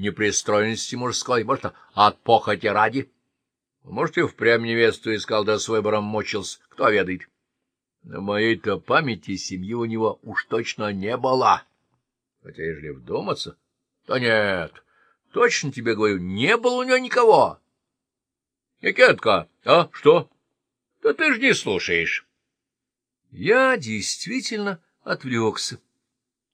непристроенности мужской, может, от похоти ради. Может, и впрямь невесту искал, да с выбором мучился, кто ведает. На моей-то памяти семьи у него уж точно не было. Хотя, ежели вдуматься, то нет, точно тебе говорю, не было у него никого. Никитка, а что? Да ты ж не слушаешь. Я действительно отвлекся.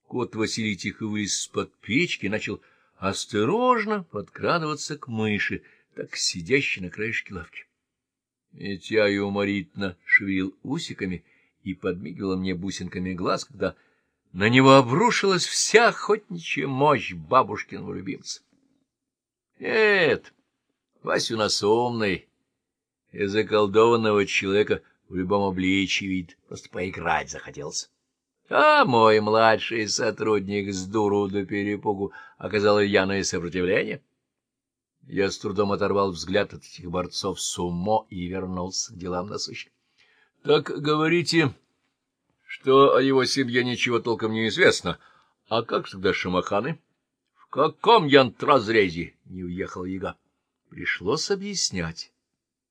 Кот Василий тихо вылез из-под печки, начал осторожно подкрадываться к мыши, так сидящей на краешке лавки. Митя юморительно шевелил усиками и подмигивал мне бусинками глаз, когда на него обрушилась вся охотничья мощь бабушкиного любимца. Нет, Вася у нас умный, и заколдованного человека в любом обличии вид, просто поиграть захотелось. А мой младший сотрудник с дуру до перепугу оказал рьяное сопротивление. Я с трудом оторвал взгляд от этих борцов с умо и вернулся к делам насущным. — Так говорите, что о его семье ничего толком не известно. А как тогда шамаханы? — В каком янтразрезе? — не уехал яга. Пришлось объяснять.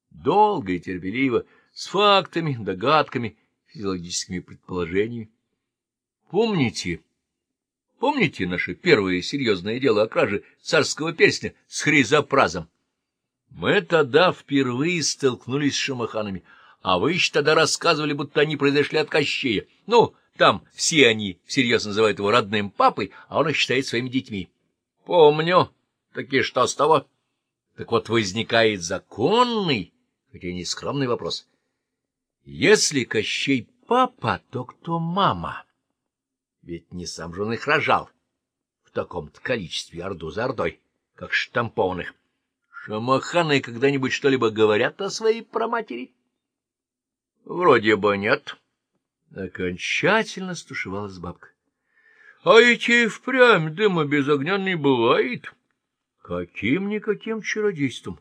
Долго и терпеливо, с фактами, догадками, физиологическими предположениями. Помните, помните наше первое серьезное дело о краже царского перстня с хризопразом? Мы тогда впервые столкнулись с шамаханами, а вы еще тогда рассказывали, будто они произошли от Кощея. Ну, там все они всерьез называют его родным папой, а он их считает своими детьми. Помню. Таки что с того? Так вот возникает законный, хотя не скромный вопрос. Если Кощей папа, то кто мама? Ведь не сам же он их рожал в таком-то количестве, орду за ордой, как штампованных. Шамаханы когда-нибудь что-либо говорят о своей праматери? Вроде бы нет. Окончательно стушевалась бабка. А идти впрямь дыма без огня не бывает. Каким-никаким чародейством.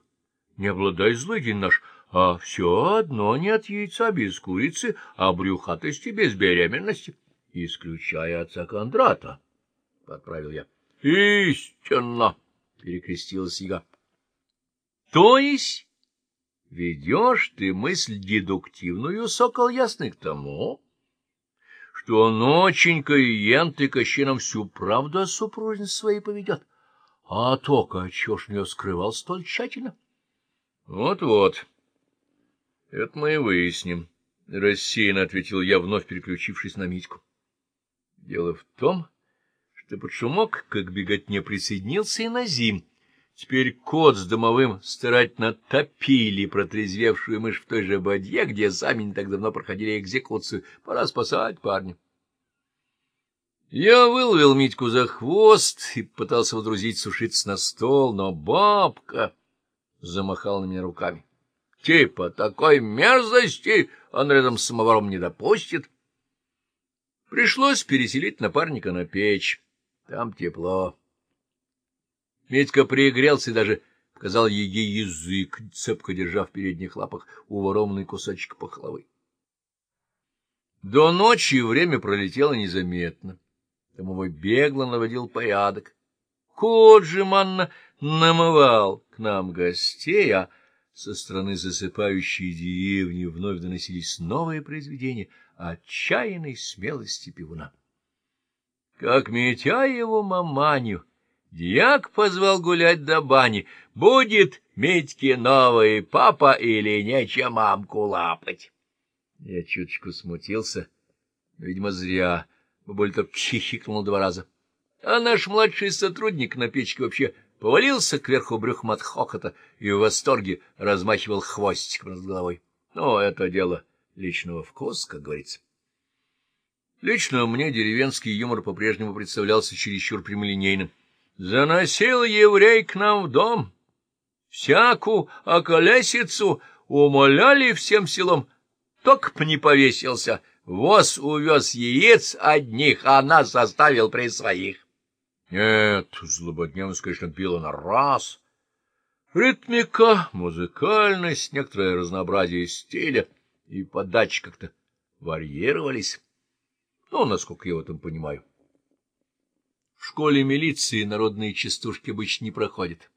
Не обладай злыдень наш, а все одно не от яйца без курицы, а брюхатости без беременности исключая отца Кондрата, — подправил я. — Истинно! — перекрестилась яга. — То есть ведешь ты мысль дедуктивную, сокол ясный, к тому, что ноченька и енты Кощином всю правду о супружнице своей поведет, а то-ка, чего ж нее скрывал столь тщательно? Вот — Вот-вот, это мы и выясним, — рассеянно ответил я, вновь переключившись на Митьку. Дело в том, что под шумок, как беготне, присоединился и Назим. Теперь кот с домовым старательно топили протрезвевшую мышь в той же бадье, где сами не так давно проходили экзекуцию. Пора спасать парня. Я выловил Митьку за хвост и пытался водрузить сушиться на стол, но бабка замахала на меня руками. Типа такой мерзости он рядом с самоваром не допустит. Пришлось переселить напарника на печь. Там тепло. Медька пригрелся и даже показал ей язык, цепко держа в передних лапах уворованный кусочек пахлавы. До ночи время пролетело незаметно. Домовой бегло наводил порядок. Кот же манно намывал к нам гостей, а со стороны засыпающей деревни вновь доносились новые произведения — отчаянной смелости пивуна. Как метя его маманю, дьяк позвал гулять до бани, будет Митьке новый папа или нечем мамку лапать. Я чуточку смутился, видимо, зря, бабуль-то хихикнул два раза. А наш младший сотрудник на печке вообще повалился кверху брюхом от хохота и в восторге размахивал хвостиком над головой. Но это дело личного вкуса, как говорится. Лично мне деревенский юмор по-прежнему представлялся чересчур прямолинейным. Заносил еврей к нам в дом, всякую околесицу умоляли всем селом, только б не повесился, воз увез яиц одних, а нас оставил при своих. Нет, злободневность, конечно, пила на раз. Ритмика, музыкальность, некоторое разнообразие стиля — и подачи как-то варьировались. Ну, насколько я в этом понимаю. В школе милиции народные частушки обычно не проходят.